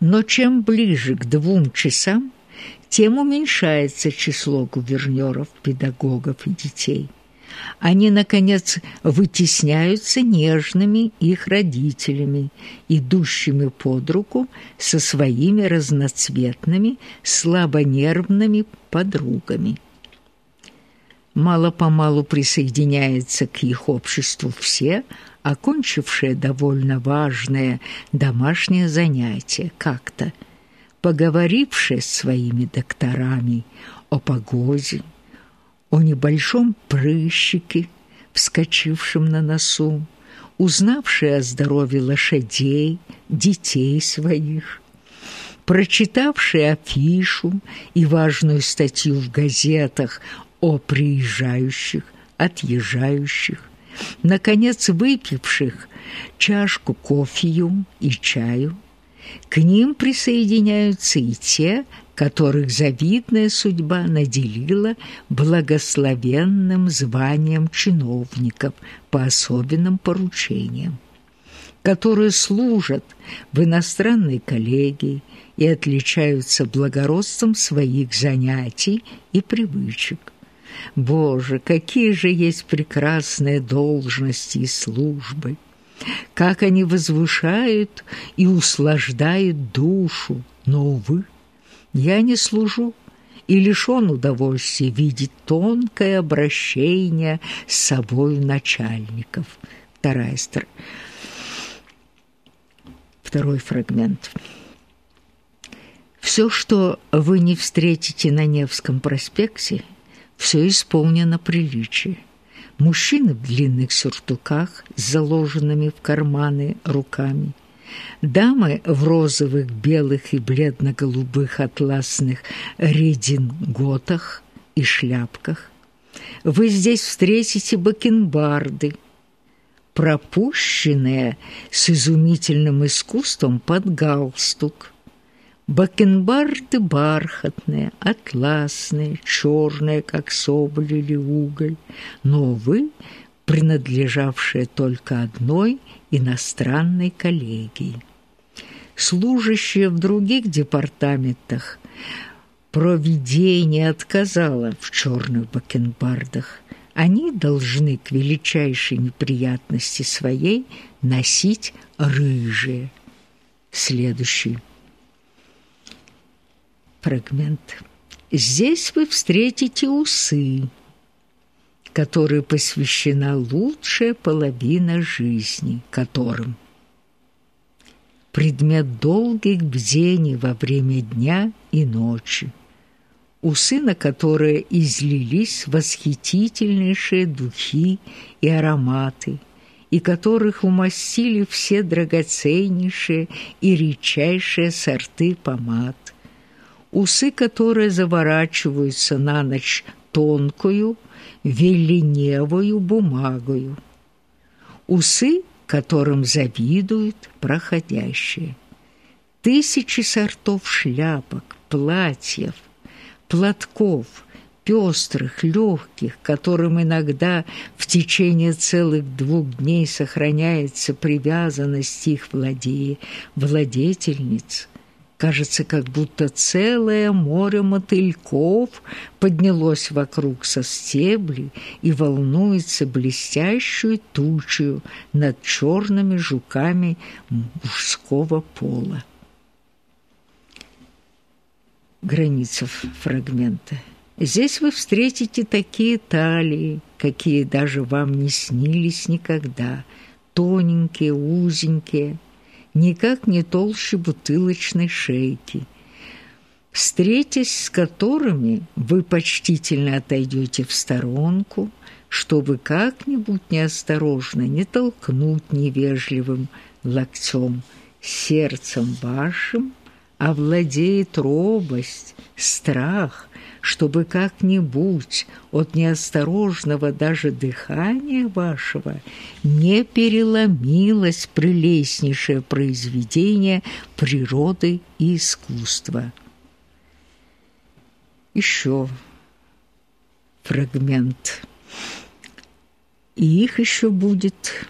Но чем ближе к двум часам, тем уменьшается число гувернёров, педагогов и детей. Они, наконец, вытесняются нежными их родителями, идущими под руку со своими разноцветными, слабонервными подругами. Мало-помалу присоединяются к их обществу все, окончившие довольно важное домашнее занятие как-то, поговорившие с своими докторами о погоде, о небольшом прыщике, вскочившем на носу, узнавшие о здоровье лошадей, детей своих, прочитавшие афишу и важную статью в газетах о приезжающих, отъезжающих, наконец выпивших чашку кофею и чаю. К ним присоединяются и те, которых завидная судьба наделила благословенным званием чиновников по особенным поручениям, которые служат в иностранной коллегии и отличаются благородством своих занятий и привычек. Боже, какие же есть прекрасные должности и службы! Как они возвышают и услаждают душу, но, увы, я не служу и лишён удовольствия видеть тонкое обращение с собою начальников. Вторая стр... Второй фрагмент. Все, что вы не встретите на Невском проспекте, все исполнено приличие. Мужчины в длинных сюртуках с заложенными в карманы руками – Дамы в розовых, белых и бледно-голубых атласных рединготах и шляпках. Вы здесь встретите бакенбарды, пропущенные с изумительным искусством под галстук. Бакенбарды бархатные, атласные, черные, как соболь или уголь, но, вы принадлежавшие только одной иностранной коллегии. Служащие в других департаментах проведение отказало в черных бакенбардах. Они должны к величайшей неприятности своей носить рыжие. Следующий фрагмент. Здесь вы встретите усы, которой посвящена лучшая половина жизни, которым предмет долгих бдений во время дня и ночи, у сына которые излились восхитительнейшие духи и ароматы, и которых умастили все драгоценнейшие и редчайшие сорты помад, усы, которые заворачиваются на ночь тонкую, веленевую бумагою. Усы, которым завидуют проходящие. Тысячи сортов шляпок, платьев, платков, пестрых, легких, которым иногда в течение целых двух дней сохраняется привязанность их владея, владетельниц, Кажется, как будто целое море мотыльков поднялось вокруг со стеблей и волнуется блестящую тучью над черными жуками мужского пола. Граница фрагмента. Здесь вы встретите такие талии, какие даже вам не снились никогда, тоненькие, узенькие, никак не толще бутылочной шейки, встретясь с которыми вы почтительно отойдете в сторонку, чтобы как-нибудь неосторожно не толкнуть невежливым локтем. Сердцем вашим, овладеет робость, страх, чтобы как-нибудь от неосторожного даже дыхания вашего не переломилось прелестнейшее произведение природы и искусства. Еще фрагмент. И их еще будет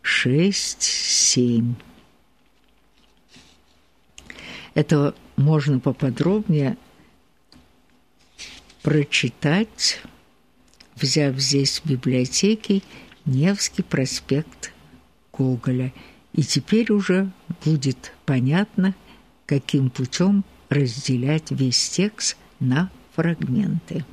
шесть-семь. Это можно поподробнее прочитать, взяв здесь в библиотеке Невский проспект Гоголя. И теперь уже будет понятно, каким путем разделять весь текст на фрагменты.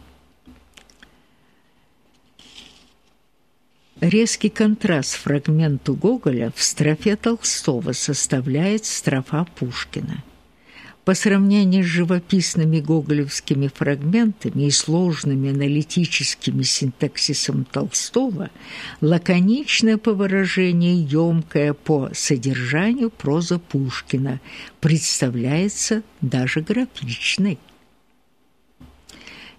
Резкий контраст фрагменту Гоголя в строфе Толстого составляет строфа Пушкина. По сравнению с живописными гоголевскими фрагментами и сложными аналитическими синтаксисом Толстого, лаконичная по выражению, ёмкая по содержанию проза Пушкина представляется даже графичной.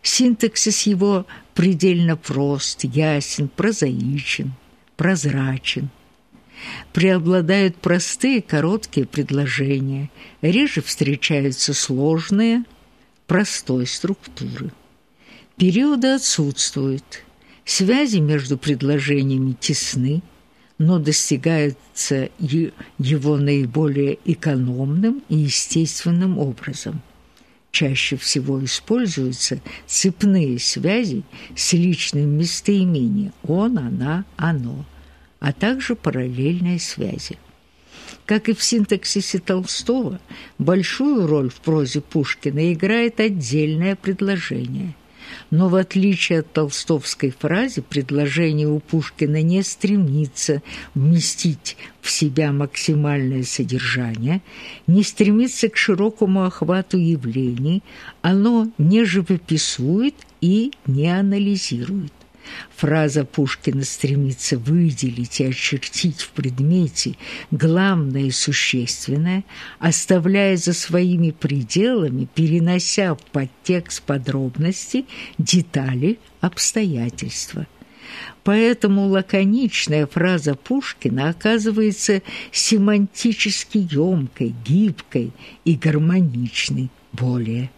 Синтаксис его предельно прост, ясен, прозаичен, прозрачен – Преобладают простые короткие предложения, реже встречаются сложные простой структуры. Периоды отсутствуют, связи между предложениями тесны, но достигаются его наиболее экономным и естественным образом. Чаще всего используются цепные связи с личным местоимением «он», «она», «оно» а также параллельные связи. Как и в синтаксисе Толстого, большую роль в прозе Пушкина играет отдельное предложение. Но в отличие от толстовской фразы, предложение у Пушкина не стремится вместить в себя максимальное содержание, не стремится к широкому охвату явлений, оно не живописует и не анализирует. Фраза Пушкина стремится выделить и очертить в предмете главное и существенное, оставляя за своими пределами, перенося в подтекст подробности, детали, обстоятельства. Поэтому лаконичная фраза Пушкина оказывается семантически ёмкой, гибкой и гармоничной более